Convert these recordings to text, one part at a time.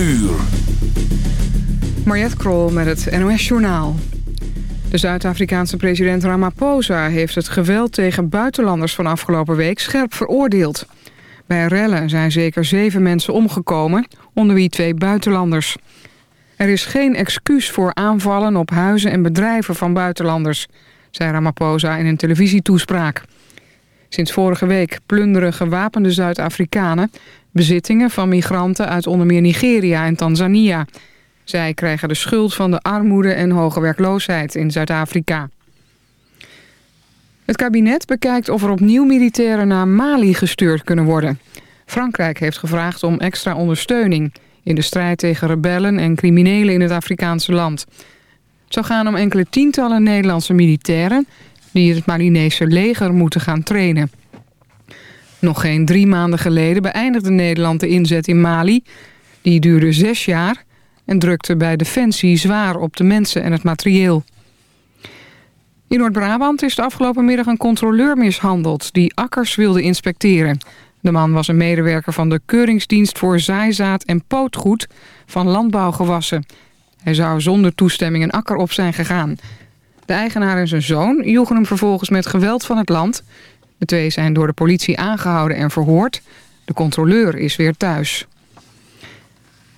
uur. Mariette Krol met het NOS Journaal. De Zuid-Afrikaanse president Ramaphosa heeft het geweld tegen buitenlanders van afgelopen week scherp veroordeeld. Bij rellen zijn zeker zeven mensen omgekomen, onder wie twee buitenlanders. Er is geen excuus voor aanvallen op huizen en bedrijven van buitenlanders, zei Ramaphosa in een televisietoespraak. Sinds vorige week plunderen gewapende Zuid-Afrikanen bezittingen van migranten uit onder meer Nigeria en Tanzania. Zij krijgen de schuld van de armoede en hoge werkloosheid in Zuid-Afrika. Het kabinet bekijkt of er opnieuw militairen naar Mali gestuurd kunnen worden. Frankrijk heeft gevraagd om extra ondersteuning... in de strijd tegen rebellen en criminelen in het Afrikaanse land. Het zou gaan om enkele tientallen Nederlandse militairen... die het Malinese leger moeten gaan trainen. Nog geen drie maanden geleden beëindigde Nederland de inzet in Mali. Die duurde zes jaar en drukte bij Defensie zwaar op de mensen en het materieel. In Noord-Brabant is de afgelopen middag een controleur mishandeld... die akkers wilde inspecteren. De man was een medewerker van de Keuringsdienst voor Zaaizaad en Pootgoed van landbouwgewassen. Hij zou zonder toestemming een akker op zijn gegaan. De eigenaar en zijn zoon joegen hem vervolgens met geweld van het land. De twee zijn door de politie aangehouden en verhoord. De controleur is weer thuis.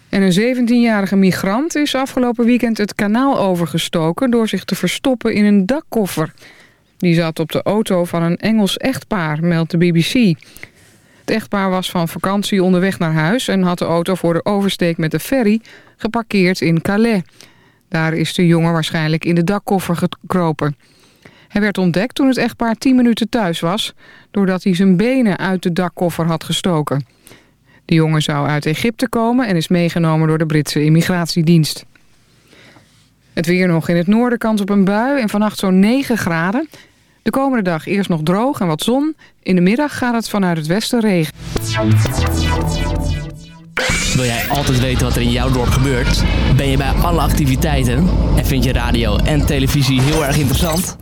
En een 17-jarige migrant is afgelopen weekend het kanaal overgestoken... door zich te verstoppen in een dakkoffer. Die zat op de auto van een Engels echtpaar, meldt de BBC. Het echtpaar was van vakantie onderweg naar huis... en had de auto voor de oversteek met de ferry geparkeerd in Calais. Daar is de jongen waarschijnlijk in de dakkoffer gekropen. Hij werd ontdekt toen het echtpaar 10 minuten thuis was... doordat hij zijn benen uit de dakkoffer had gestoken... De jongen zou uit Egypte komen en is meegenomen door de Britse immigratiedienst. Het weer nog in het noorden kans op een bui en vannacht zo'n 9 graden. De komende dag eerst nog droog en wat zon. In de middag gaat het vanuit het westen regen. Wil jij altijd weten wat er in jouw dorp gebeurt? Ben je bij alle activiteiten? En vind je radio en televisie heel erg interessant?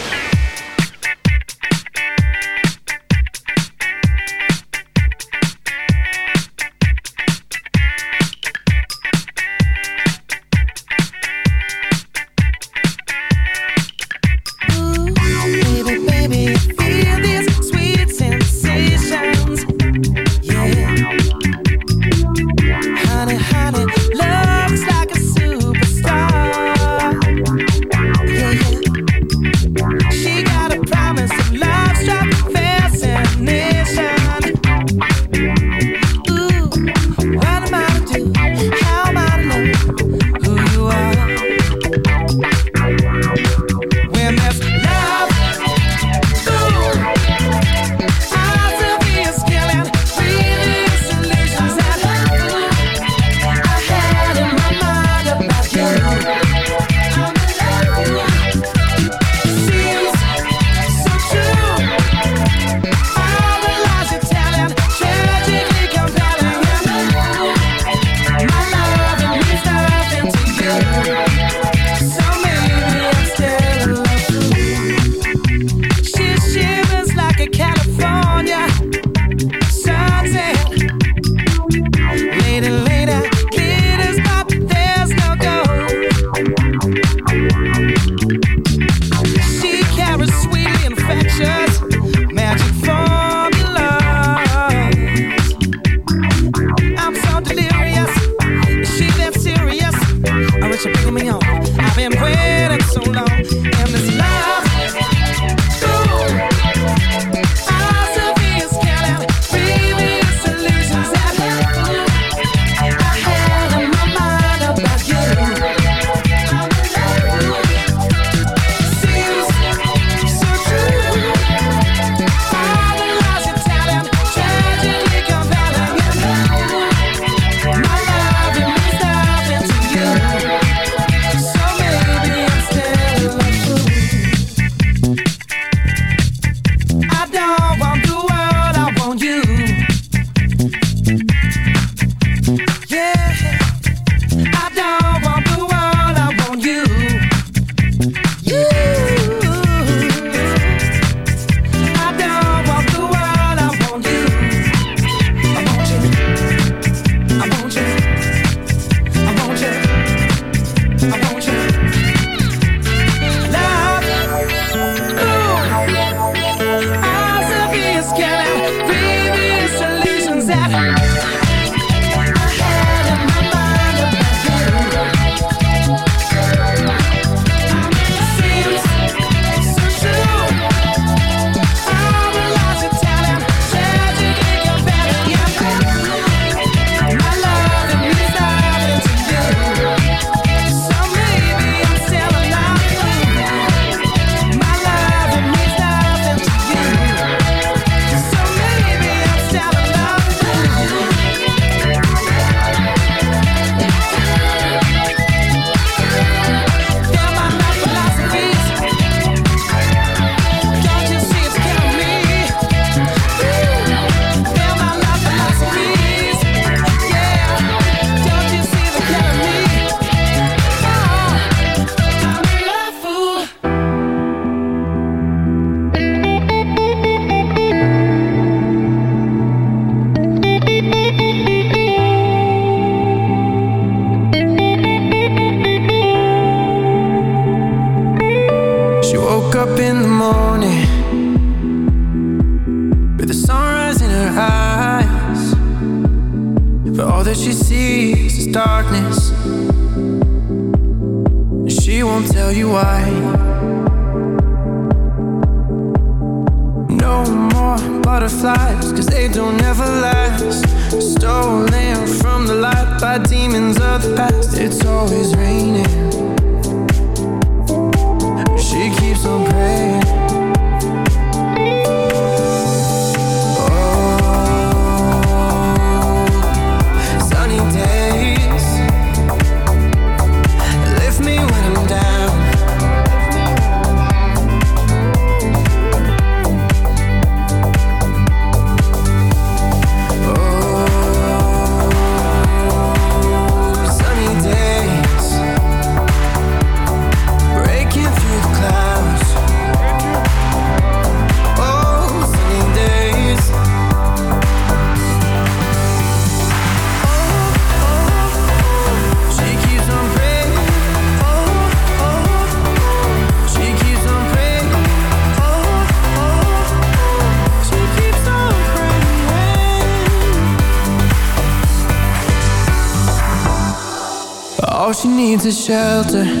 Shelter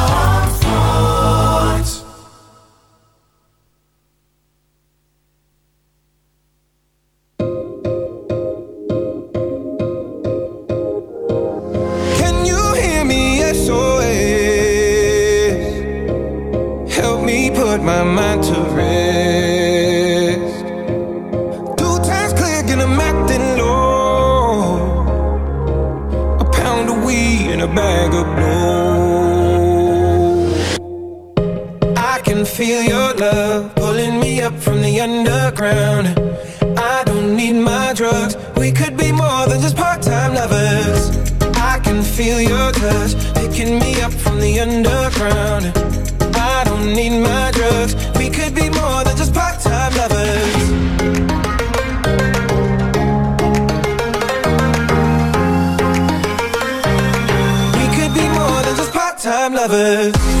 lovers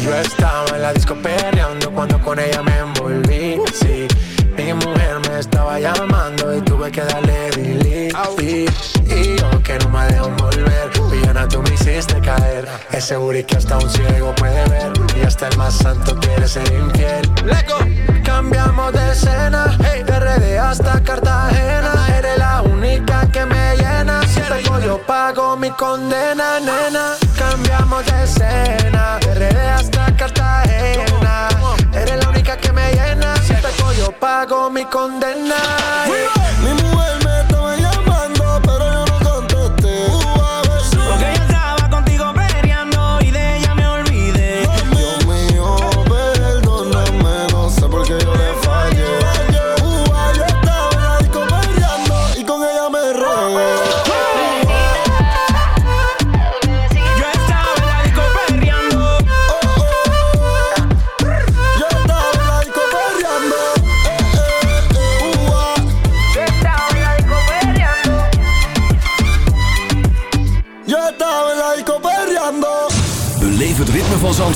Yo estaba en la disco peleando cuando con ella me envolví. Sí, mi mujer me estaba llamando y tuve que darle delete. Y yo que no me dejo volver, villana tú me hiciste caer. Ese booty que hasta un ciego puede ver y hasta el más santo quiere ser infiel. Leco. Cambiamos de escena, hey. de RD hasta Cartagena. Eres la única que me llena si tengo yo pago mi condena, nena. Cambiamos de escena, de hasta Cartagena. Eres la única que me llena. Si tengo yo pago mi condena.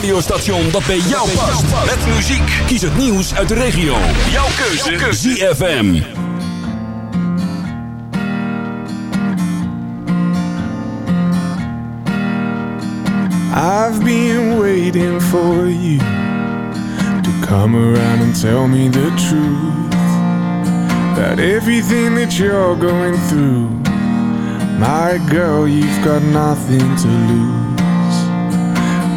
radiostation dat bij jou past. Met muziek. Kies het nieuws uit de regio. Jouw keuze. Jouw keuze. ZFM. I've been waiting for you to come around and tell me the truth. That everything that you're going through, my girl, you've got nothing to lose.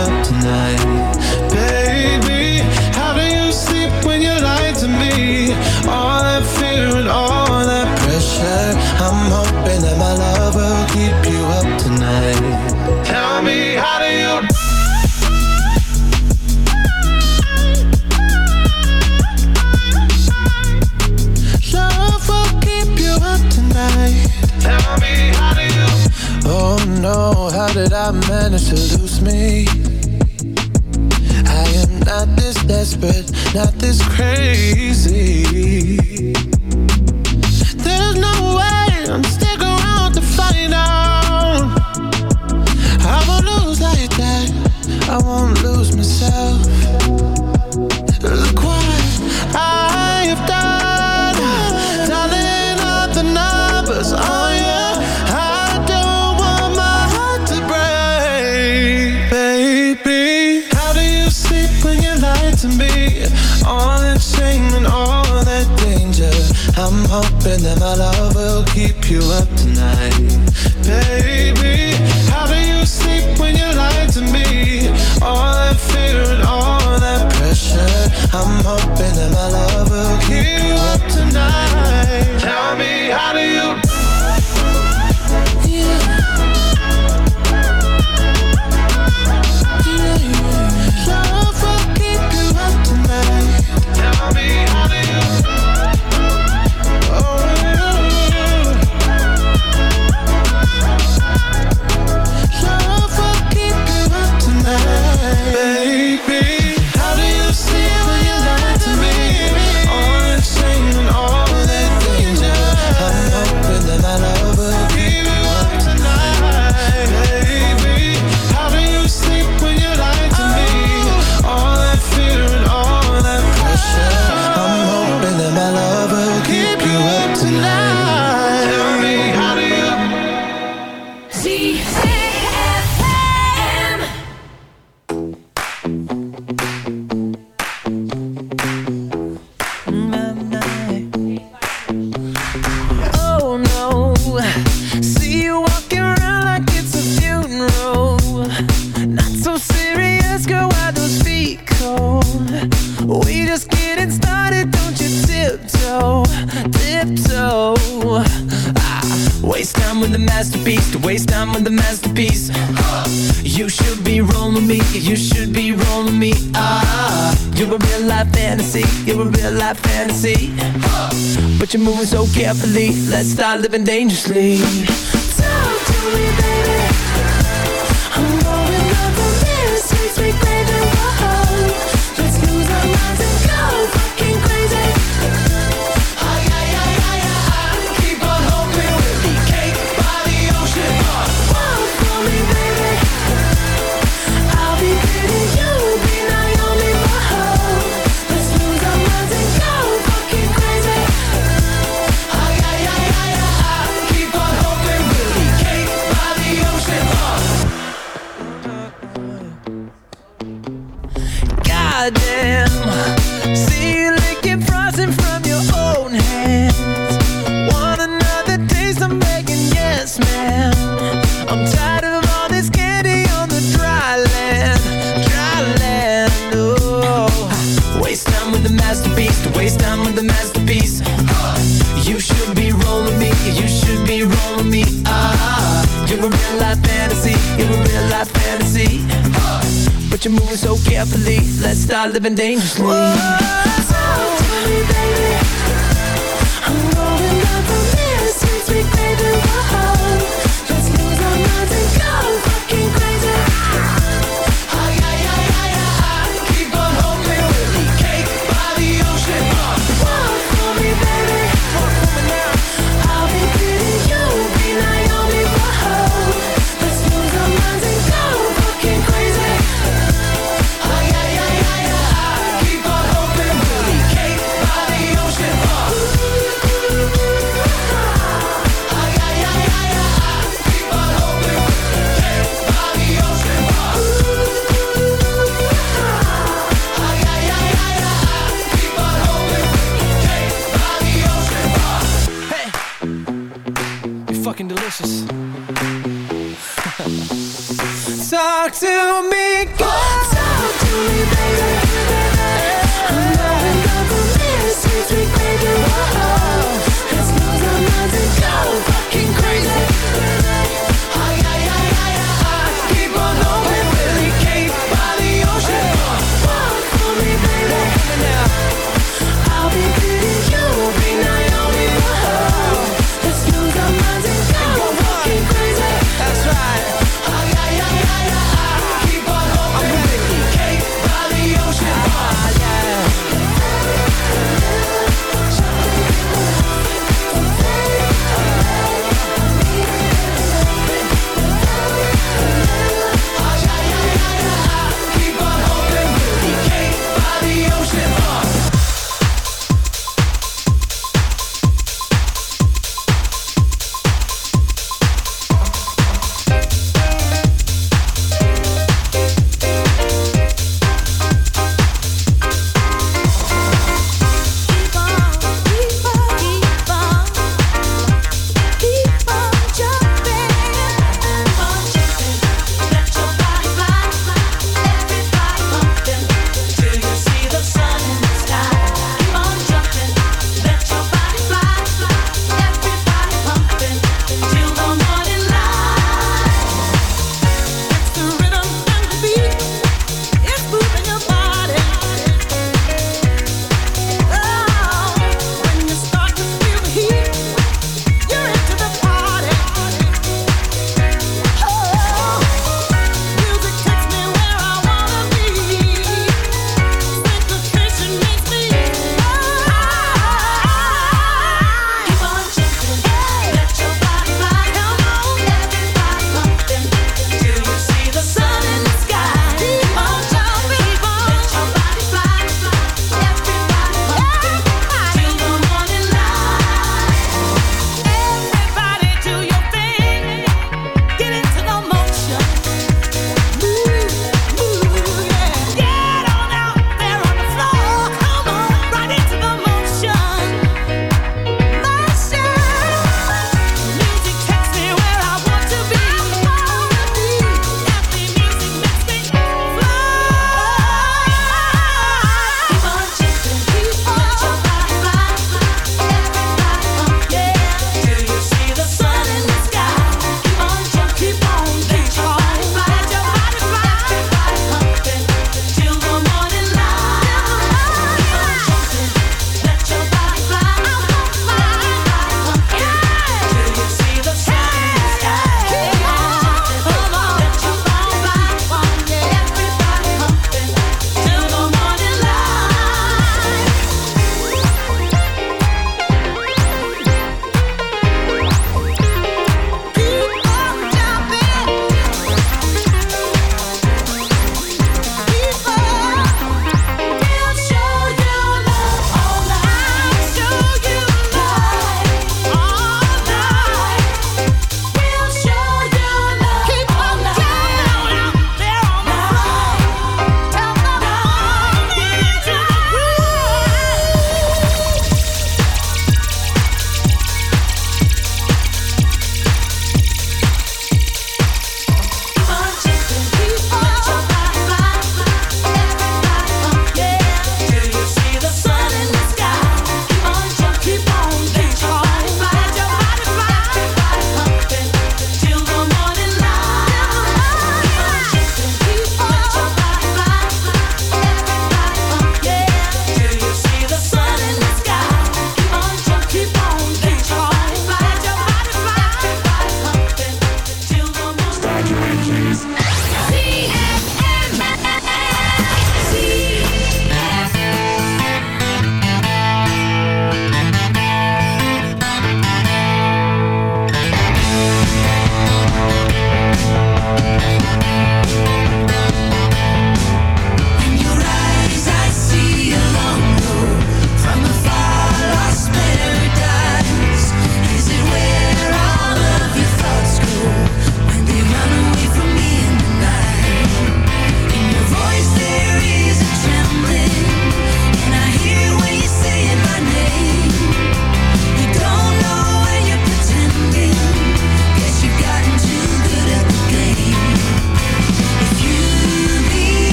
up tonight. Baby, how do you sleep when you lie to me? All that fear and all that pressure. I'm hoping that my love will keep you up tonight. Tell me, how do you? Oh no, how did I manage to lose me? not this desperate, not this crazy. And then my love will keep you up. sleep. you're moving so carefully. Let's start living dangerously. Whoa, tell me, baby.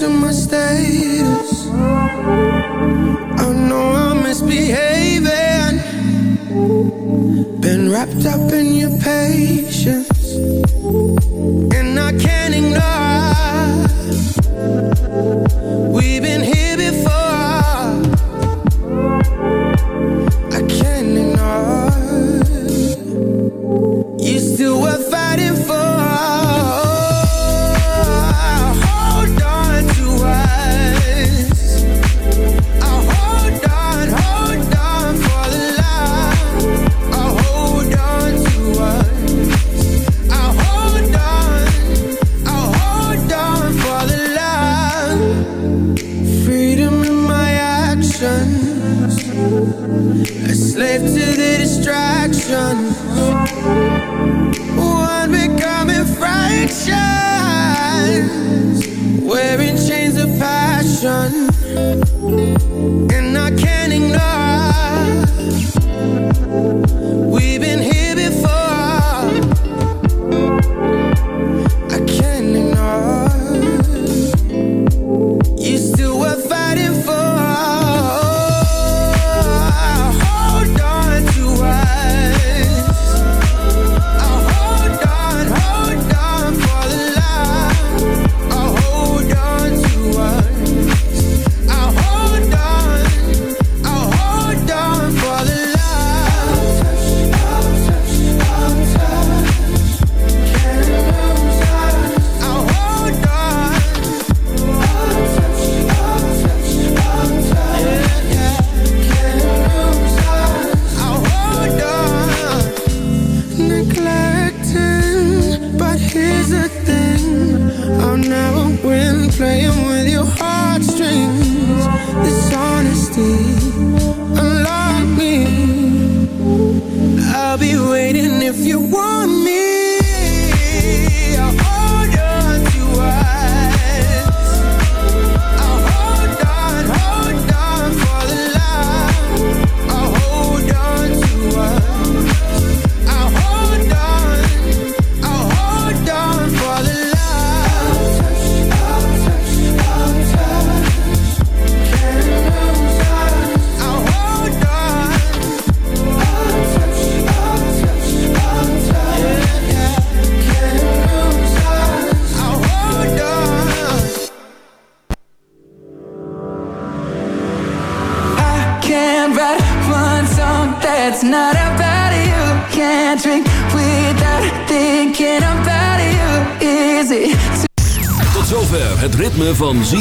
to my stay